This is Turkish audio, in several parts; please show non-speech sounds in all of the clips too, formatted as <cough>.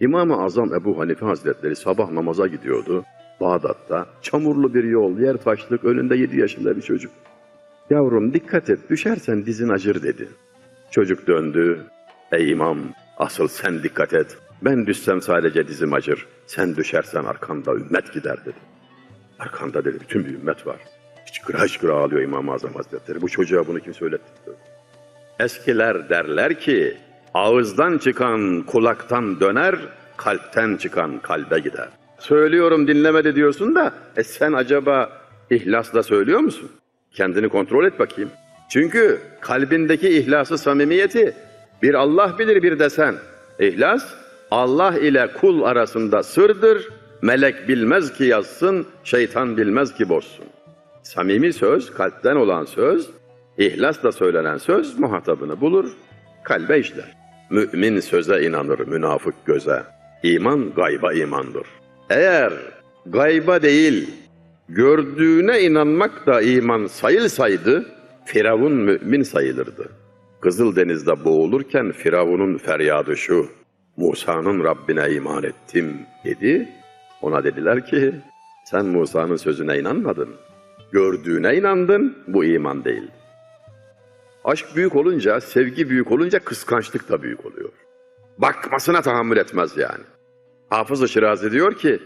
İmam-ı Azam Ebu Hanife Hazretleri sabah namaza gidiyordu. Bağdat'ta çamurlu bir yol, yer taşlık, önünde 7 yaşında bir çocuk. Yavrum dikkat et, düşersen dizin acır dedi. Çocuk döndü. Ey imam, asıl sen dikkat et. Ben düşsem sadece dizim acır. Sen düşersen arkanda ümmet gider dedi. Arkanda dedi bütün bir ümmet var. Hıçkıra hıçkıra ağlıyor İmam-ı Azam Hazretleri. Bu çocuğa bunu kim söyletti? Eskiler derler ki ağızdan çıkan kulaktan döner, kalpten çıkan kalbe gider. Söylüyorum dinlemedi diyorsun da e sen acaba ihlasla söylüyor musun? Kendini kontrol et bakayım. Çünkü kalbindeki ihlası samimiyeti bir Allah bilir bir de sen. İhlas Allah ile kul arasında sırdır. Melek bilmez ki yazsın, şeytan bilmez ki bozsun. Samimi söz, kalpten olan söz, ihlasla söylenen söz muhatabını bulur, kalbe işler. Mümin söze inanır, münafık göze. İman gayba imandır. Eğer gayba değil, gördüğüne inanmak da iman sayılsaydı, Firavun mümin sayılırdı. Kızıldeniz'de boğulurken Firavun'un feryadı şu, Musa'nın Rabbine iman ettim dedi. Ona dediler ki, sen Musa'nın sözüne inanmadın. Gördüğüne inandın, bu iman değil. Aşk büyük olunca, sevgi büyük olunca kıskançlık da büyük oluyor. Bakmasına tahammül etmez yani. Hafız-ı Şirazi diyor ki,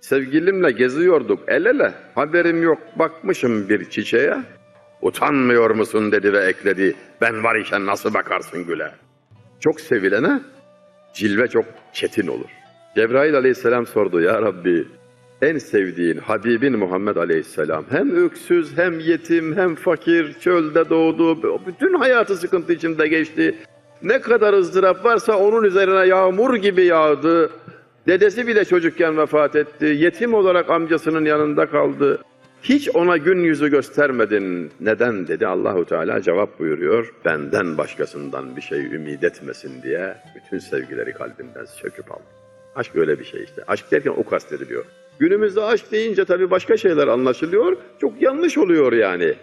sevgilimle geziyorduk el ele, haberim yok bakmışım bir çiçeğe. Utanmıyor musun dedi ve ekledi, ben var iken nasıl bakarsın güle. Çok sevilene cilve çok çetin olur. Cebrail aleyhisselam sordu, ya Rabbi en sevdiğin Habibin Muhammed Aleyhisselam hem öksüz hem yetim hem fakir çölde doğdu bütün hayatı sıkıntı içinde geçti. Ne kadar ızdırap varsa onun üzerine yağmur gibi yağdı. Dedesi bile çocukken vefat etti. Yetim olarak amcasının yanında kaldı. Hiç ona gün yüzü göstermedin. Neden dedi Allahu Teala cevap buyuruyor. Benden başkasından bir şey ümit etmesin diye bütün sevgileri kalbinden söküp aldı. Aşk öyle bir şey işte. Aşk derken o kastediliyor. Günümüzde aşk deyince tabii başka şeyler anlaşılıyor. Çok yanlış oluyor yani.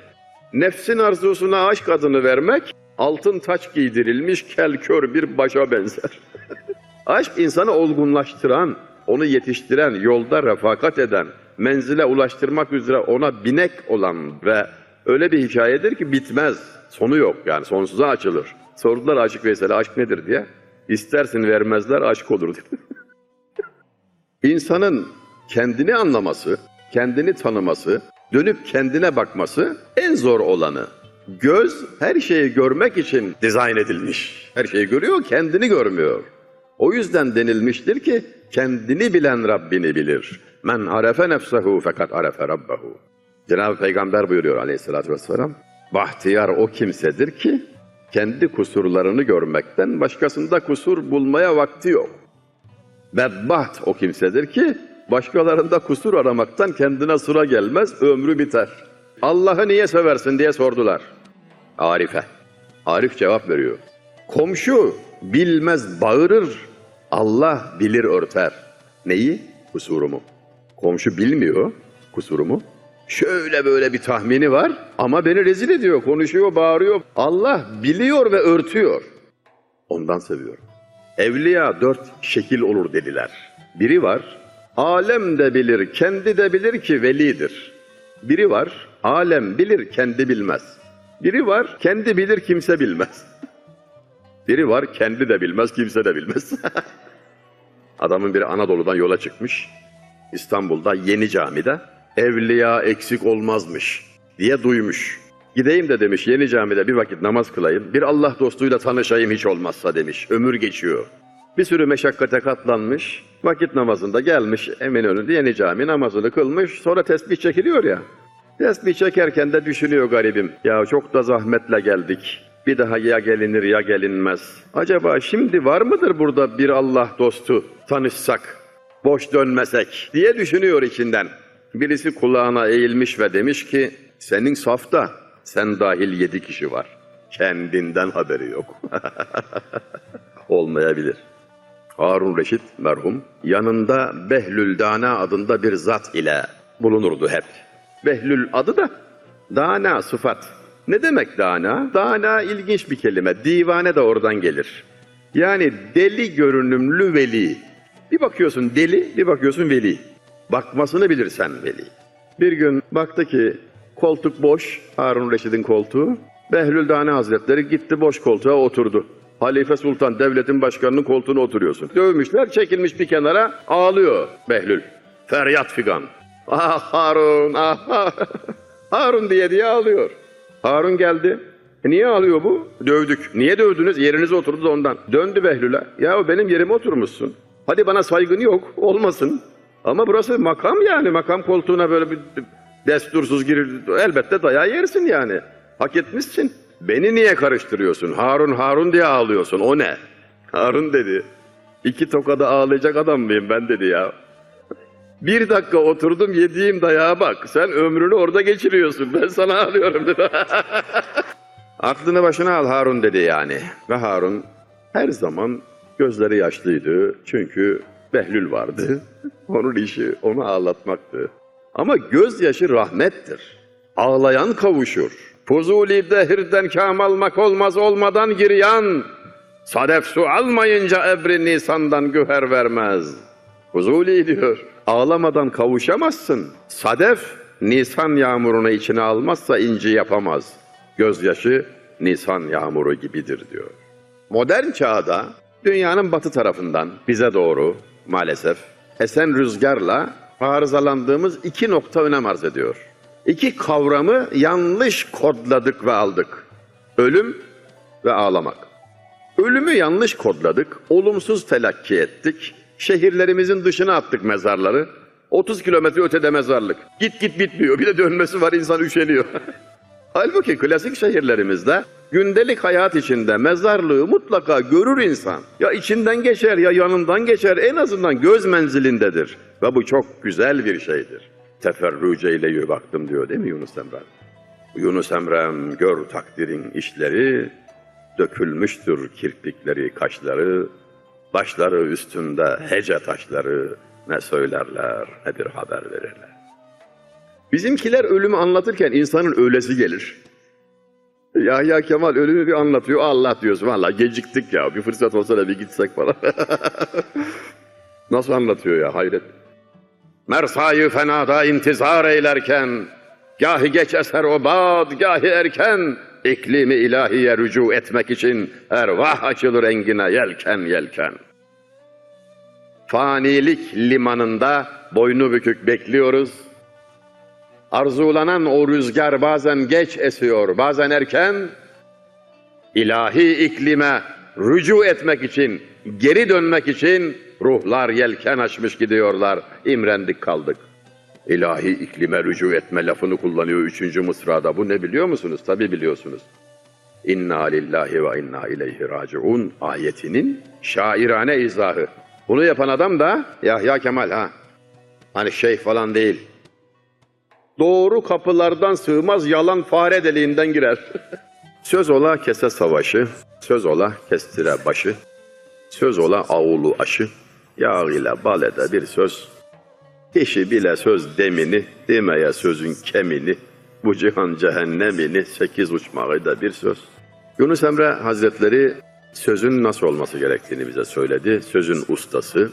Nefsin arzusuna aşk adını vermek, altın taç giydirilmiş kel kör bir başa benzer. <laughs> aşk insanı olgunlaştıran, onu yetiştiren, yolda refakat eden, menzile ulaştırmak üzere ona binek olan ve öyle bir hikayedir ki bitmez. Sonu yok yani sonsuza açılır. Sordular Aşık Veysel'e aşk nedir diye. İstersin vermezler aşk olur dedi. <laughs> İnsanın kendini anlaması, kendini tanıması, dönüp kendine bakması en zor olanı. Göz her şeyi görmek için dizayn edilmiş. Her şeyi görüyor, kendini görmüyor. O yüzden denilmiştir ki kendini bilen Rabbini bilir. Men arefe nefsehu fakat arefe rabbehu. Cenab-ı Peygamber buyuruyor aleyhissalatü vesselam. Bahtiyar o kimsedir ki kendi kusurlarını görmekten başkasında kusur bulmaya vakti yok. Bedbaht o kimsedir ki başkalarında kusur aramaktan kendine sıra gelmez, ömrü biter. Allah'ı niye seversin diye sordular. Arif'e. Arif cevap veriyor. Komşu bilmez bağırır, Allah bilir örter. Neyi? Kusurumu. Komşu bilmiyor kusurumu. Şöyle böyle bir tahmini var ama beni rezil ediyor, konuşuyor, bağırıyor. Allah biliyor ve örtüyor. Ondan seviyorum. Evliya dört şekil olur dediler. Biri var, alem de bilir, kendi de bilir ki velidir. Biri var, alem bilir, kendi bilmez. Biri var, kendi bilir, kimse bilmez. Biri var, kendi de bilmez, kimse de bilmez. <laughs> Adamın biri Anadolu'dan yola çıkmış. İstanbul'da Yeni Cami'de evliya eksik olmazmış diye duymuş. Gideyim de demiş Yeni Cami'de bir vakit namaz kılayım. Bir Allah dostuyla tanışayım hiç olmazsa demiş. Ömür geçiyor. Bir sürü meşakkate katlanmış. Vakit namazında gelmiş Eminönü'nde Yeni Cami namazını kılmış. Sonra tesbih çekiliyor ya. Tesbih çekerken de düşünüyor garibim. Ya çok da zahmetle geldik. Bir daha ya gelinir ya gelinmez. Acaba şimdi var mıdır burada bir Allah dostu tanışsak, boş dönmesek diye düşünüyor içinden. Birisi kulağına eğilmiş ve demiş ki senin safta sen dahil yedi kişi var. Kendinden haberi yok. <laughs> Olmayabilir. Harun Reşit merhum yanında Behlül Dana adında bir zat ile bulunurdu hep. Behlül adı da Dana sıfat. Ne demek Dana? Dana ilginç bir kelime. Divane de oradan gelir. Yani deli görünümlü veli. Bir bakıyorsun deli, bir bakıyorsun veli. Bakmasını bilirsen veli. Bir gün baktı ki koltuk boş, Harun Reşid'in koltuğu. Behlül Dane Hazretleri gitti boş koltuğa oturdu. Halife Sultan devletin başkanının koltuğuna oturuyorsun. Dövmüşler, çekilmiş bir kenara ağlıyor Behlül. Feryat figan. Ah Harun, ah <laughs> Harun diye diye ağlıyor. Harun geldi. E niye ağlıyor bu? Dövdük. Niye dövdünüz? Yerinize oturdu da ondan. Döndü Behlül'e. Ya benim yerime oturmuşsun. Hadi bana saygın yok. Olmasın. Ama burası makam yani. Makam koltuğuna böyle bir destursuz girir. Elbette dayağı yersin yani. Hak etmişsin. Beni niye karıştırıyorsun? Harun Harun diye ağlıyorsun. O ne? Harun dedi. İki tokada ağlayacak adam mıyım ben dedi ya. Bir dakika oturdum yediğim dayağa bak. Sen ömrünü orada geçiriyorsun. Ben sana ağlıyorum dedi. <laughs> Aklını başına al Harun dedi yani. Ve Harun her zaman gözleri yaşlıydı. Çünkü Behlül vardı. <laughs> Onun işi onu ağlatmaktı. Ama gözyaşı rahmettir. Ağlayan kavuşur. Fuzuli dehirden kam almak olmaz olmadan giryan. Sadef su almayınca ebri nisandan güher vermez. Fuzuli diyor. Ağlamadan kavuşamazsın. Sadef nisan yağmurunu içine almazsa inci yapamaz. Gözyaşı nisan yağmuru gibidir diyor. Modern çağda dünyanın batı tarafından bize doğru maalesef esen rüzgarla arızalandığımız iki nokta önem arz ediyor. İki kavramı yanlış kodladık ve aldık. Ölüm ve ağlamak. Ölümü yanlış kodladık, olumsuz telakki ettik. Şehirlerimizin dışına attık mezarları. 30 kilometre ötede mezarlık. Git git bitmiyor. Bir de dönmesi var insan üşeniyor. <laughs> Halbuki klasik şehirlerimizde gündelik hayat içinde mezarlığı mutlaka görür insan. Ya içinden geçer ya yanından geçer en azından göz menzilindedir. Ve bu çok güzel bir şeydir. Teferruce ile baktım diyor değil mi Yunus Emre? Yunus Emre'm gör takdirin işleri, dökülmüştür kirpikleri kaşları, başları üstünde hece taşları ne söylerler ne bir haber verirler. Bizimkiler ölümü anlatırken insanın öylesi gelir. Yahya Kemal ölümü bir anlatıyor. Allah diyorsun valla geciktik ya. Bir fırsat olsa da bir gitsek falan. <laughs> Nasıl anlatıyor ya hayret. Mersayı fenada intizar eylerken gahi geç eser o bad, gahi erken iklimi ilahiye rücu etmek için ervah açılır engine yelken yelken. Fanilik limanında boynu bükük bekliyoruz. Arzulanan o rüzgar bazen geç esiyor, bazen erken. İlahi iklime rücu etmek için, geri dönmek için ruhlar yelken açmış gidiyorlar. İmrendik kaldık. İlahi iklime rücu etme lafını kullanıyor üçüncü mısrada. Bu ne biliyor musunuz? Tabi biliyorsunuz. İnna lillahi ve inna ileyhi raciun ayetinin şairane izahı. Bunu yapan adam da Yahya Kemal ha. Hani şeyh falan değil. Doğru kapılardan sığmaz yalan fare deliğinden girer. <laughs> söz ola kese savaşı, söz ola kestire başı, söz ola avulu aşı, yağ ile bal ede bir söz. Kişi bile söz demini, demeye sözün kemini, bu cihan cehennemini sekiz uçmağı da bir söz. Yunus Emre Hazretleri sözün nasıl olması gerektiğini bize söyledi. Sözün ustası.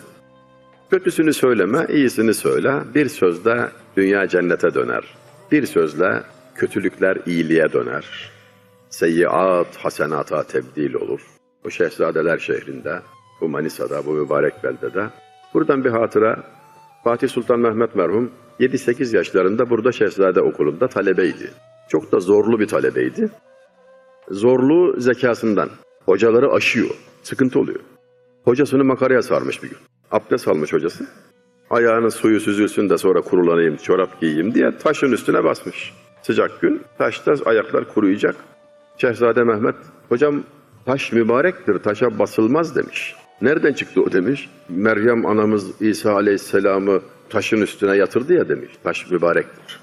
Kötüsünü söyleme, iyisini söyle. Bir sözle dünya cennete döner. Bir sözle kötülükler iyiliğe döner. Seyyiat hasenata tebdil olur. Bu Şehzadeler şehrinde, bu Manisa'da, bu mübarek beldede. Buradan bir hatıra. Fatih Sultan Mehmet merhum 7-8 yaşlarında burada Şehzade okulunda talebeydi. Çok da zorlu bir talebeydi. Zorluğu zekasından. Hocaları aşıyor. Sıkıntı oluyor. Hocasını makaraya sarmış bir gün. Abdest almış hocası. Ayağının suyu süzülsün de sonra kurulanayım, çorap giyeyim diye taşın üstüne basmış. Sıcak gün, taşta ayaklar kuruyacak. Şehzade Mehmet, hocam taş mübarektir, taşa basılmaz demiş. Nereden çıktı o demiş. Meryem anamız İsa aleyhisselamı taşın üstüne yatırdı ya demiş. Taş mübarektir.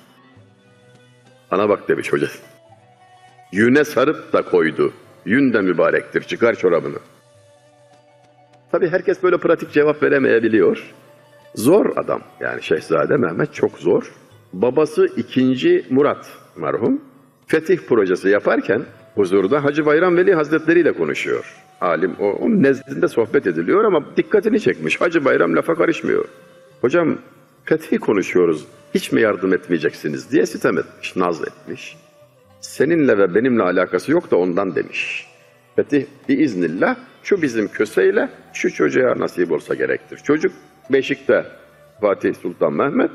Ana bak demiş hoca. Yüne sarıp da koydu. Yün de mübarektir, çıkar çorabını. Tabi herkes böyle pratik cevap veremeyebiliyor. Zor adam yani Şehzade Mehmet çok zor. Babası 2. Murat merhum Fetih projesi yaparken huzurda Hacı Bayram Veli Hazretleri ile konuşuyor. alim o, onun nezdinde sohbet ediliyor ama dikkatini çekmiş. Hacı Bayram lafa karışmıyor. Hocam fethi konuşuyoruz. Hiç mi yardım etmeyeceksiniz diye sitem etmiş, naz etmiş. Seninle ve benimle alakası yok da ondan demiş. Fetih biiznillah şu bizim köseyle şu çocuğa nasip olsa gerektir. Çocuk Beşik'te Fatih Sultan Mehmet,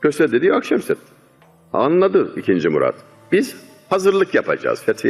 köse dediği Akşemset. Anladı ikinci Murat. Biz hazırlık yapacağız. Fethi